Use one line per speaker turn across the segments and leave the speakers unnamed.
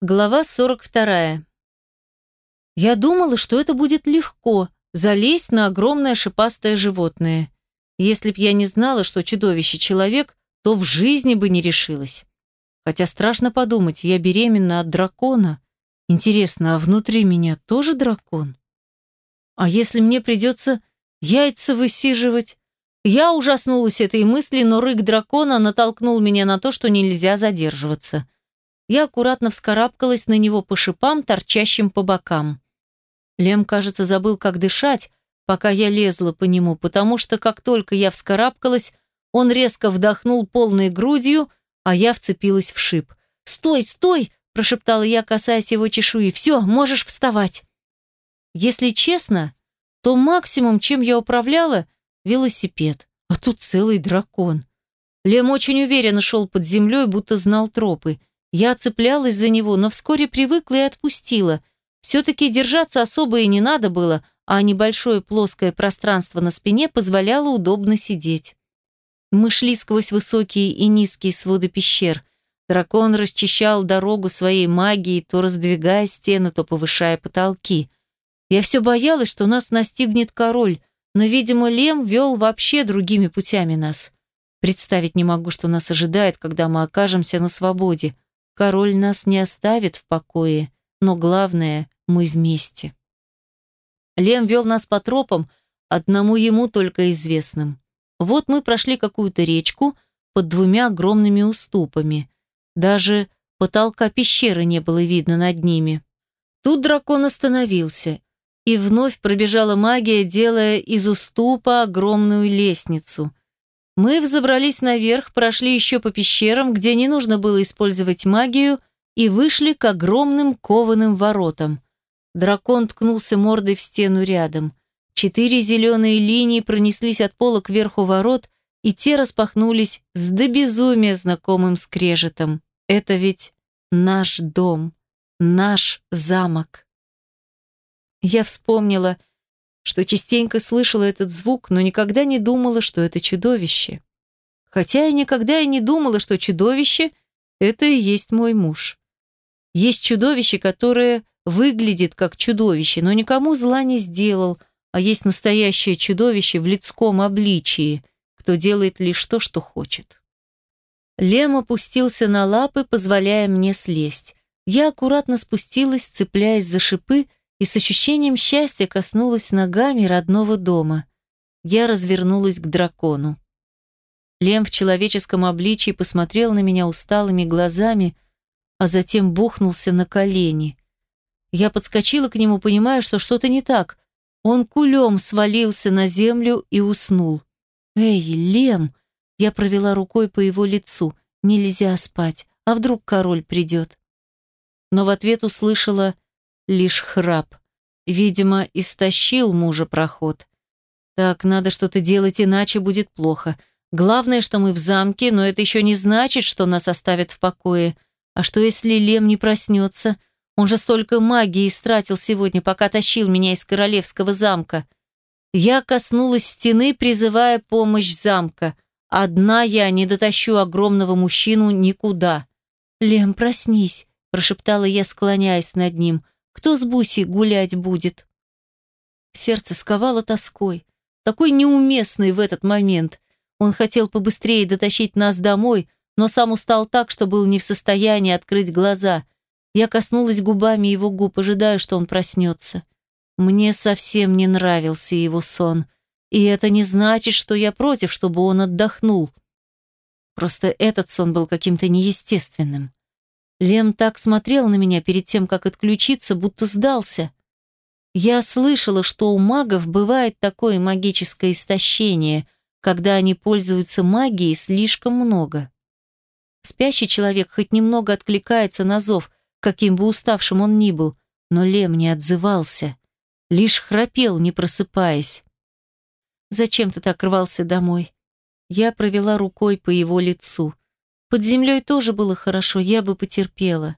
Глава 42. Я думала, что это будет легко залезть на огромное шипастое животное. Если б я не знала, что чудовище человек, то в жизни бы не решилась. Хотя страшно подумать, я беременна от дракона. Интересно, а внутри меня тоже дракон? А если мне придется яйца высиживать? Я ужаснулась этой мысли, но рык дракона натолкнул меня на то, что нельзя задерживаться. Я аккуратно вскарабкалась на него по шипам, торчащим по бокам. Лем, кажется, забыл, как дышать, пока я лезла по нему, потому что как только я вскарабкалась, он резко вдохнул полной грудью, а я вцепилась в шип. «Стой, стой!» – прошептала я, касаясь его чешуи. «Все, можешь вставать!» Если честно, то максимум, чем я управляла – велосипед. А тут целый дракон. Лем очень уверенно шел под землей, будто знал тропы. Я цеплялась за него, но вскоре привыкла и отпустила. Все-таки держаться особо и не надо было, а небольшое плоское пространство на спине позволяло удобно сидеть. Мы шли сквозь высокие и низкие своды пещер. Дракон расчищал дорогу своей магией, то раздвигая стены, то повышая потолки. Я все боялась, что нас настигнет король, но, видимо, Лем вел вообще другими путями нас. Представить не могу, что нас ожидает, когда мы окажемся на свободе. Король нас не оставит в покое, но главное, мы вместе. Лем вел нас по тропам, одному ему только известным. Вот мы прошли какую-то речку под двумя огромными уступами. Даже потолка пещеры не было видно над ними. Тут дракон остановился, и вновь пробежала магия, делая из уступа огромную лестницу. Мы взобрались наверх, прошли еще по пещерам, где не нужно было использовать магию, и вышли к огромным кованым воротам. Дракон ткнулся мордой в стену рядом. Четыре зеленые линии пронеслись от пола к верху ворот, и те распахнулись с до безумия знакомым скрежетом. Это ведь наш дом, наш замок. Я вспомнила, что частенько слышала этот звук, но никогда не думала, что это чудовище. Хотя я никогда и не думала, что чудовище – это и есть мой муж. Есть чудовище, которое выглядит как чудовище, но никому зла не сделал, а есть настоящее чудовище в людском обличии, кто делает лишь то, что хочет. Лем опустился на лапы, позволяя мне слезть. Я аккуратно спустилась, цепляясь за шипы, и с ощущением счастья коснулась ногами родного дома. Я развернулась к дракону. Лем в человеческом обличии посмотрел на меня усталыми глазами, а затем бухнулся на колени. Я подскочила к нему, понимая, что что-то не так. Он кулем свалился на землю и уснул. «Эй, Лем!» Я провела рукой по его лицу. «Нельзя спать, а вдруг король придет?» Но в ответ услышала лишь храп. Видимо, истощил мужа проход. Так, надо что-то делать, иначе будет плохо. Главное, что мы в замке, но это еще не значит, что нас оставят в покое. А что, если Лем не проснется? Он же столько магии истратил сегодня, пока тащил меня из королевского замка. Я коснулась стены, призывая помощь замка. Одна я не дотащу огромного мужчину никуда. «Лем, проснись», – прошептала я, склоняясь над ним – кто с Буси гулять будет? Сердце сковало тоской, такой неуместный в этот момент. Он хотел побыстрее дотащить нас домой, но сам устал так, что был не в состоянии открыть глаза. Я коснулась губами его губ, ожидая, что он проснется. Мне совсем не нравился его сон. И это не значит, что я против, чтобы он отдохнул. Просто этот сон был каким-то неестественным. Лем так смотрел на меня перед тем, как отключиться, будто сдался. Я слышала, что у магов бывает такое магическое истощение, когда они пользуются магией слишком много. Спящий человек хоть немного откликается на зов, каким бы уставшим он ни был, но Лем не отзывался, лишь храпел, не просыпаясь. «Зачем ты так рвался домой?» Я провела рукой по его лицу. Под землей тоже было хорошо, я бы потерпела.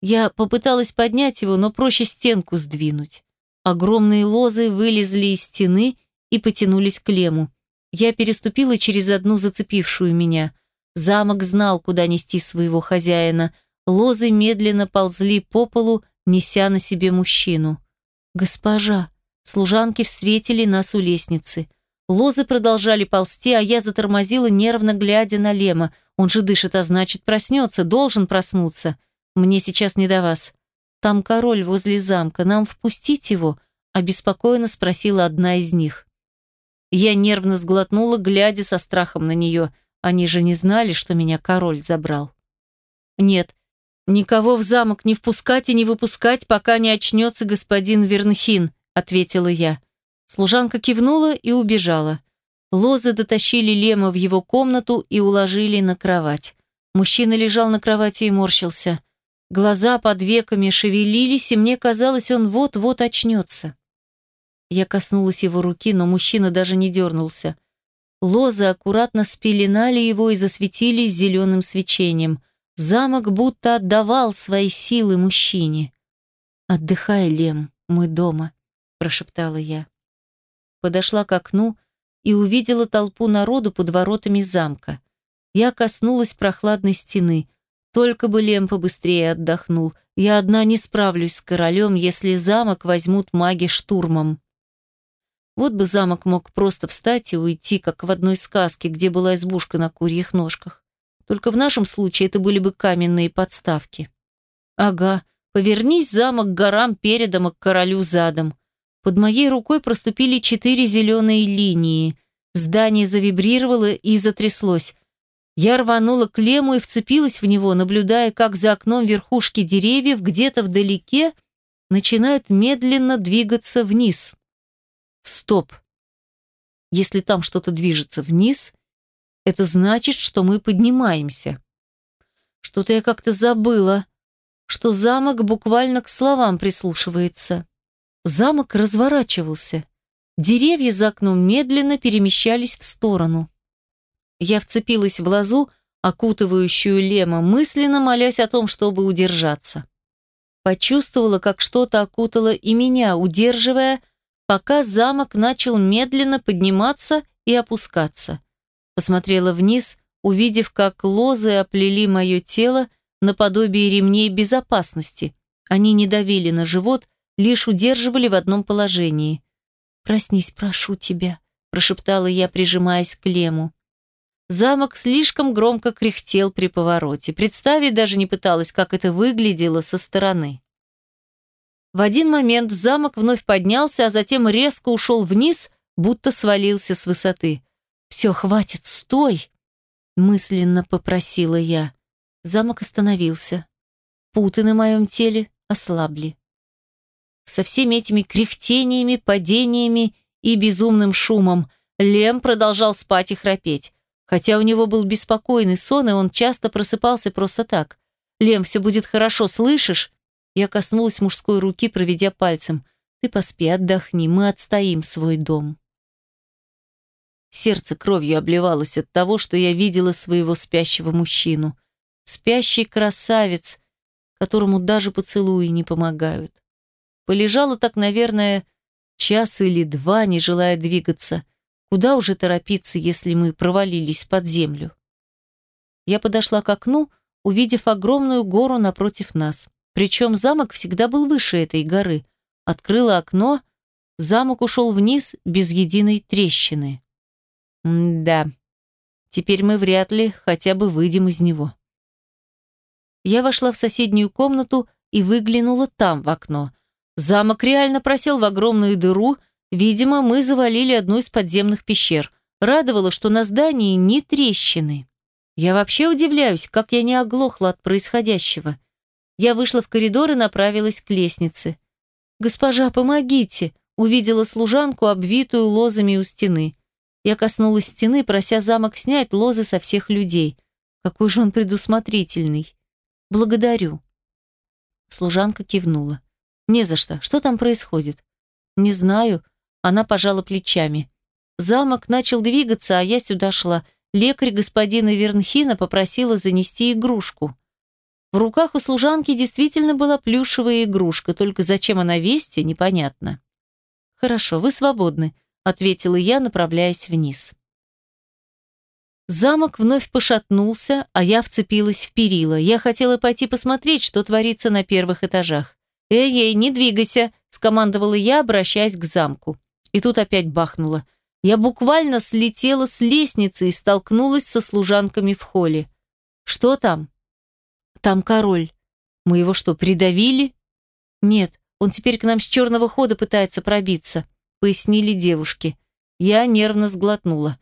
Я попыталась поднять его, но проще стенку сдвинуть. Огромные лозы вылезли из стены и потянулись к лему. Я переступила через одну зацепившую меня. Замок знал, куда нести своего хозяина. лозы медленно ползли по полу, неся на себе мужчину. «Госпожа!» Служанки встретили нас у лестницы. Лозы продолжали ползти, а я затормозила, нервно глядя на Лема. Он же дышит, а значит, проснется, должен проснуться. Мне сейчас не до вас. Там король возле замка, нам впустить его?» Обеспокоенно спросила одна из них. Я нервно сглотнула, глядя со страхом на нее. Они же не знали, что меня король забрал. «Нет, никого в замок не впускать и не выпускать, пока не очнется господин Вернхин», ответила я. Служанка кивнула и убежала. Лозы дотащили Лема в его комнату и уложили на кровать. Мужчина лежал на кровати и морщился. Глаза под веками шевелились, и мне казалось, он вот-вот очнется. Я коснулась его руки, но мужчина даже не дернулся. Лозы аккуратно спеленали его и засветились зеленым свечением. Замок будто отдавал свои силы мужчине. «Отдыхай, Лем, мы дома», – прошептала я. Подошла к окну и увидела толпу народу под воротами замка. Я коснулась прохладной стены. Только бы Лем побыстрее отдохнул. Я одна не справлюсь с королем, если замок возьмут маги штурмом. Вот бы замок мог просто встать и уйти, как в одной сказке, где была избушка на курьих ножках. Только в нашем случае это были бы каменные подставки. Ага, повернись замок горам передом, а к королю задом. Под моей рукой проступили четыре зеленые линии. Здание завибрировало и затряслось. Я рванула к лему и вцепилась в него, наблюдая, как за окном верхушки деревьев где-то вдалеке начинают медленно двигаться вниз. Стоп. Если там что-то движется вниз, это значит, что мы поднимаемся. Что-то я как-то забыла, что замок буквально к словам прислушивается. Замок разворачивался. Деревья за окном медленно перемещались в сторону. Я вцепилась в лозу, окутывающую Лема, мысленно молясь о том, чтобы удержаться. Почувствовала, как что-то окутало и меня, удерживая, пока замок начал медленно подниматься и опускаться. Посмотрела вниз, увидев, как лозы оплели мое тело наподобие ремней безопасности. Они не давили на живот, лишь удерживали в одном положении. «Проснись, прошу тебя», – прошептала я, прижимаясь к лему. Замок слишком громко кряхтел при повороте. Представить даже не пыталась, как это выглядело со стороны. В один момент замок вновь поднялся, а затем резко ушел вниз, будто свалился с высоты. «Все, хватит, стой!» Мысленно попросила я. Замок остановился. Путы на моем теле ослабли. Со всеми этими кряхтениями, падениями и безумным шумом Лем продолжал спать и храпеть. Хотя у него был беспокойный сон, и он часто просыпался просто так. «Лем, все будет хорошо, слышишь?» Я коснулась мужской руки, проведя пальцем. «Ты поспи, отдохни, мы отстоим свой дом». Сердце кровью обливалось от того, что я видела своего спящего мужчину. Спящий красавец, которому даже поцелуи не помогают. Полежала так, наверное, час или два, не желая двигаться. Куда уже торопиться, если мы провалились под землю? Я подошла к окну, увидев огромную гору напротив нас. Причем замок всегда был выше этой горы. Открыла окно, замок ушел вниз без единой трещины. М да, теперь мы вряд ли хотя бы выйдем из него. Я вошла в соседнюю комнату и выглянула там в окно. Замок реально просел в огромную дыру, видимо, мы завалили одну из подземных пещер. Радовало, что на здании ни трещины. Я вообще удивляюсь, как я не оглохла от происходящего. Я вышла в коридор и направилась к лестнице. «Госпожа, помогите!» Увидела служанку, обвитую лозами у стены. Я коснулась стены, прося замок снять лозы со всех людей. Какой же он предусмотрительный. «Благодарю». Служанка кивнула. «Не за что. Что там происходит?» «Не знаю». Она пожала плечами. Замок начал двигаться, а я сюда шла. Лекарь господина Вернхина попросила занести игрушку. В руках у служанки действительно была плюшевая игрушка, только зачем она весте, непонятно. «Хорошо, вы свободны», — ответила я, направляясь вниз. Замок вновь пошатнулся, а я вцепилась в перила. Я хотела пойти посмотреть, что творится на первых этажах. «Эй-эй, не двигайся!» – скомандовала я, обращаясь к замку. И тут опять бахнуло. Я буквально слетела с лестницы и столкнулась со служанками в холле. «Что там?» «Там король. Мы его что, придавили?» «Нет, он теперь к нам с черного хода пытается пробиться», – пояснили девушки. Я нервно сглотнула.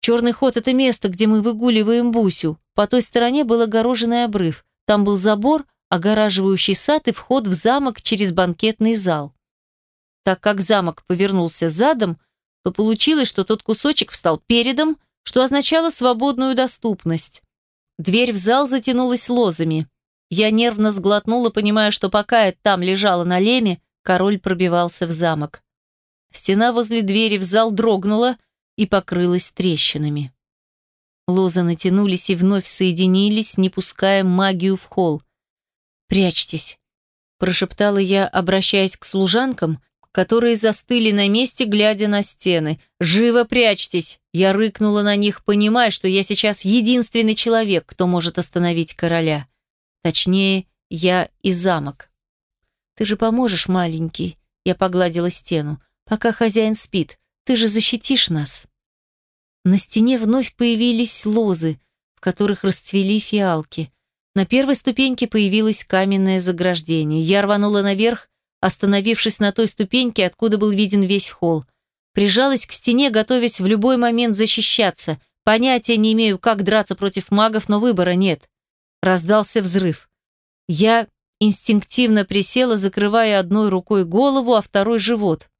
Черный ход – это место, где мы выгуливаем Бусю. По той стороне был огороженный обрыв. Там был забор, огораживающий сад и вход в замок через банкетный зал. Так как замок повернулся задом, то получилось, что тот кусочек встал передом, что означало свободную доступность. Дверь в зал затянулась лозами. Я нервно сглотнула, понимая, что пока я там лежала на леме, король пробивался в замок. Стена возле двери в зал дрогнула – и покрылась трещинами. Лозы натянулись и вновь соединились, не пуская магию в холл. «Прячьтесь», – прошептала я, обращаясь к служанкам, которые застыли на месте, глядя на стены. «Живо прячьтесь!» Я рыкнула на них, понимая, что я сейчас единственный человек, кто может остановить короля. Точнее, я и замок. «Ты же поможешь, маленький?» Я погладила стену. «Пока хозяин спит. Ты же защитишь нас. На стене вновь появились лозы, в которых расцвели фиалки. На первой ступеньке появилось каменное заграждение. Я рванула наверх, остановившись на той ступеньке, откуда был виден весь холл. Прижалась к стене, готовясь в любой момент защищаться. Понятия не имею, как драться против магов, но выбора нет. Раздался взрыв. Я инстинктивно присела, закрывая одной рукой голову, а второй живот.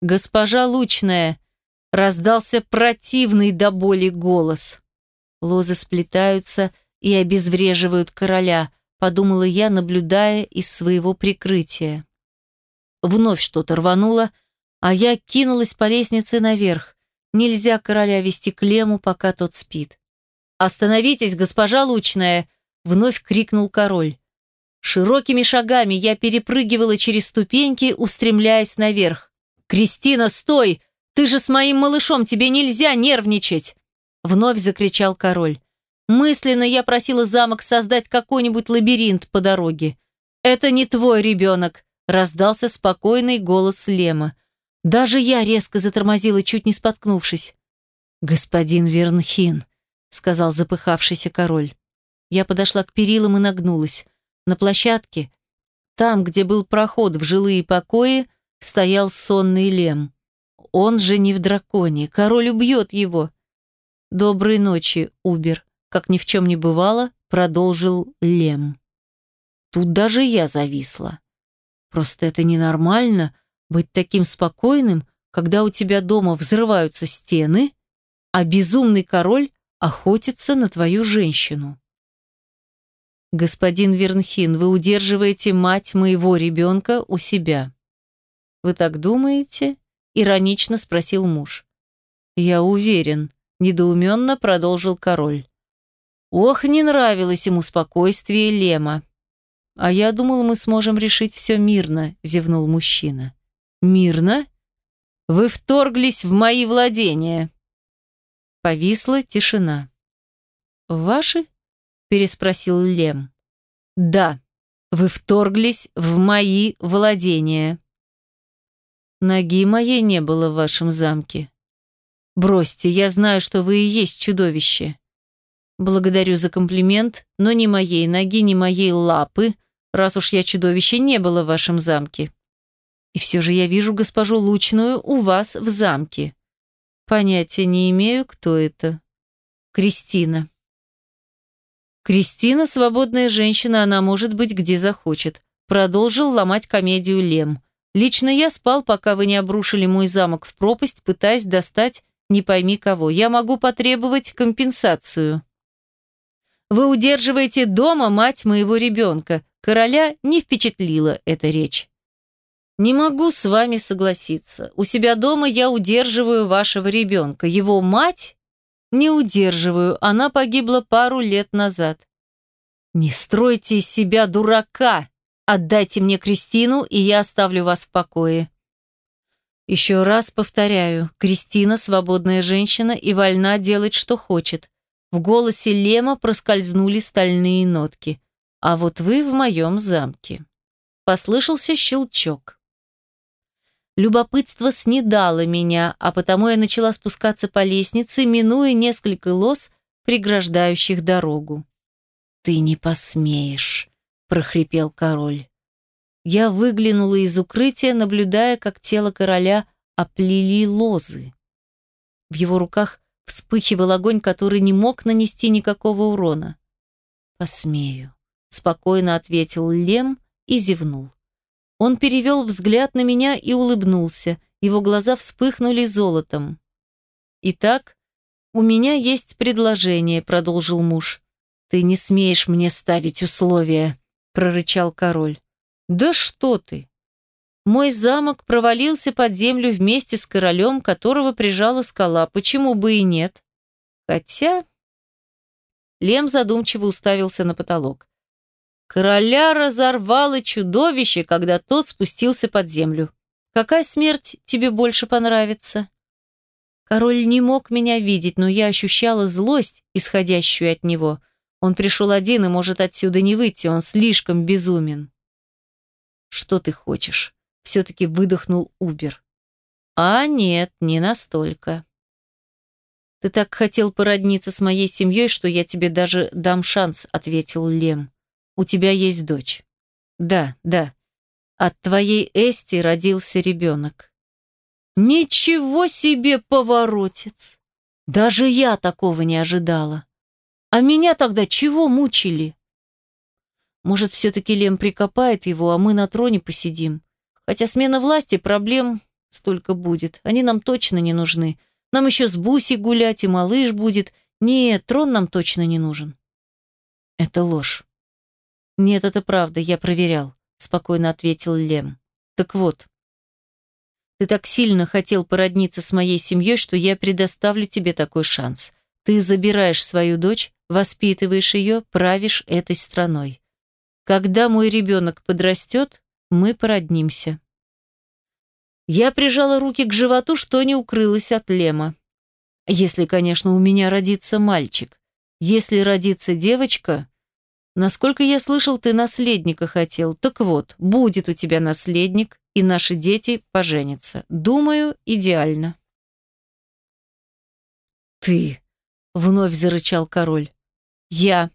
«Госпожа Лучная!» – раздался противный до боли голос. Лозы сплетаются и обезвреживают короля, подумала я, наблюдая из своего прикрытия. Вновь что-то рвануло, а я кинулась по лестнице наверх. Нельзя короля вести к пока тот спит. «Остановитесь, госпожа Лучная!» – вновь крикнул король. Широкими шагами я перепрыгивала через ступеньки, устремляясь наверх. «Кристина, стой! Ты же с моим малышом, тебе нельзя нервничать!» Вновь закричал король. Мысленно я просила замок создать какой-нибудь лабиринт по дороге. «Это не твой ребенок», – раздался спокойный голос Лема. Даже я резко затормозила, чуть не споткнувшись. «Господин Вернхин», – сказал запыхавшийся король. Я подошла к перилам и нагнулась. На площадке, там, где был проход в жилые покои, стоял сонный Лем. Он же не в драконе, король убьет его. Доброй ночи, Убер, как ни в чем не бывало, продолжил Лем. Тут даже я зависла. Просто это ненормально быть таким спокойным, когда у тебя дома взрываются стены, а безумный король охотится на твою женщину. Господин Вернхин, вы удерживаете мать моего ребенка у себя. «Вы так думаете?» – иронично спросил муж. «Я уверен», – недоуменно продолжил король. Ох, не нравилось ему спокойствие Лема. «А я думал, мы сможем решить все мирно», – зевнул мужчина. «Мирно? Вы вторглись в мои владения». Повисла тишина. «Ваши?» – переспросил Лем. «Да, вы вторглись в мои владения». Ноги моей не было в вашем замке. Бросьте, я знаю, что вы и есть чудовище. Благодарю за комплимент, но ни моей ноги, ни моей лапы, раз уж я чудовище, не было в вашем замке. И все же я вижу госпожу Лучную у вас в замке. Понятия не имею, кто это. Кристина. Кристина – свободная женщина, она может быть где захочет. Продолжил ломать комедию Лем. Лично я спал, пока вы не обрушили мой замок в пропасть, пытаясь достать не пойми кого. Я могу потребовать компенсацию. Вы удерживаете дома мать моего ребенка. Короля не впечатлила эта речь. Не могу с вами согласиться. У себя дома я удерживаю вашего ребенка. Его мать не удерживаю. Она погибла пару лет назад. Не стройте из себя дурака, Отдайте мне Кристину, и я оставлю вас в покое. Еще раз повторяю, Кристина свободная женщина и вольна делать, что хочет. В голосе Лема проскользнули стальные нотки. «А вот вы в моем замке». Послышался щелчок. Любопытство снедало меня, а потому я начала спускаться по лестнице, минуя несколько лос, преграждающих дорогу. «Ты не посмеешь», — прохрипел король. Я выглянула из укрытия, наблюдая, как тело короля оплели лозы. В его руках вспыхивал огонь, который не мог нанести никакого урона. «Посмею», — спокойно ответил Лем и зевнул. Он перевел взгляд на меня и улыбнулся. Его глаза вспыхнули золотом. «Итак, у меня есть предложение», — продолжил муж. «Ты не смеешь мне ставить условия», — прорычал король. «Да что ты! Мой замок провалился под землю вместе с королем, которого прижала скала. Почему бы и нет? Хотя...» Лем задумчиво уставился на потолок. Короля разорвало чудовище, когда тот спустился под землю. Какая смерть тебе больше понравится? Король не мог меня видеть, но я ощущала злость, исходящую от него. Он пришел один и может отсюда не выйти, он слишком безумен. Что ты хочешь? Все-таки выдохнул Убер. А нет, не настолько. Ты так хотел породниться с моей семьей, что я тебе даже дам шанс, ответил Лем. У тебя есть дочь. Да, да. От твоей Эсти родился ребенок. Ничего себе поворотец! Даже я такого не ожидала. А меня тогда чего мучили? Может, все-таки Лем прикопает его, а мы на троне посидим. Хотя смена власти проблем столько будет. Они нам точно не нужны. Нам еще с Буси гулять, и малыш будет. Нет, трон нам точно не нужен. Это ложь. «Нет, это правда, я проверял», — спокойно ответил Лем. «Так вот, ты так сильно хотел породниться с моей семьей, что я предоставлю тебе такой шанс. Ты забираешь свою дочь, воспитываешь ее, правишь этой страной. Когда мой ребенок подрастет, мы породнимся». Я прижала руки к животу, что не укрылось от Лема. Если, конечно, у меня родится мальчик. Если родится девочка, Насколько я слышал, ты наследника хотел. Так вот, будет у тебя наследник, и наши дети поженятся. Думаю, идеально. Ты, вновь зарычал король. Я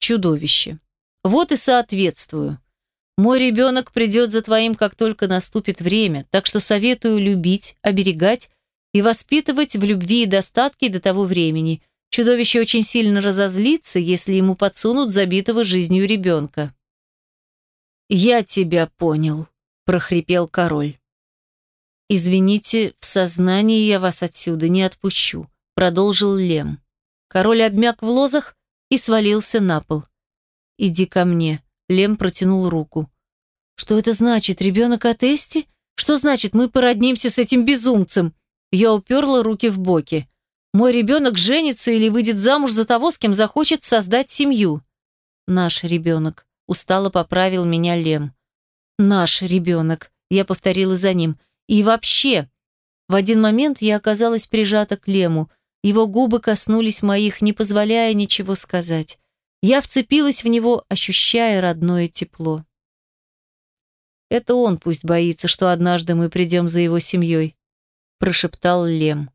чудовище. Вот и соответствую. Мой ребенок придет за твоим, как только наступит время, так что советую любить, оберегать и воспитывать в любви и достатке до того времени – Чудовище очень сильно разозлится, если ему подсунут забитого жизнью ребенка. «Я тебя понял», – прохрипел король. «Извините, в сознании я вас отсюда не отпущу», – продолжил Лем. Король обмяк в лозах и свалился на пол. «Иди ко мне», – Лем протянул руку. «Что это значит, ребенок от Эсти? Что значит, мы породнимся с этим безумцем?» Я уперла руки в боки. Мой ребенок женится или выйдет замуж за того, с кем захочет создать семью. Наш ребенок. Устало поправил меня Лем. Наш ребенок. Я повторила за ним. И вообще. В один момент я оказалась прижата к Лему. Его губы коснулись моих, не позволяя ничего сказать. Я вцепилась в него, ощущая родное тепло. «Это он пусть боится, что однажды мы придем за его семьей», прошептал Лем.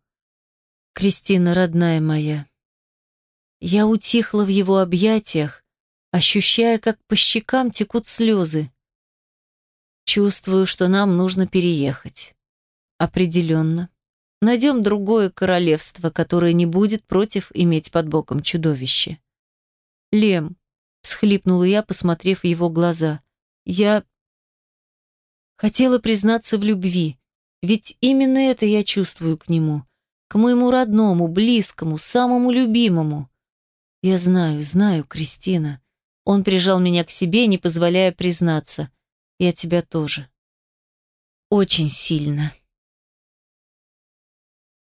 Кристина, родная моя. Я утихла в его объятиях, ощущая, как по щекам текут слезы. Чувствую, что нам нужно переехать. Определенно. Найдем другое королевство, которое не будет против иметь под боком чудовище. Лем, схлипнула я, посмотрев в его глаза. Я хотела признаться в любви, ведь именно это я чувствую к нему к моему родному, близкому, самому любимому. Я знаю, знаю, Кристина. Он прижал меня к себе, не позволяя признаться. Я тебя тоже. Очень сильно.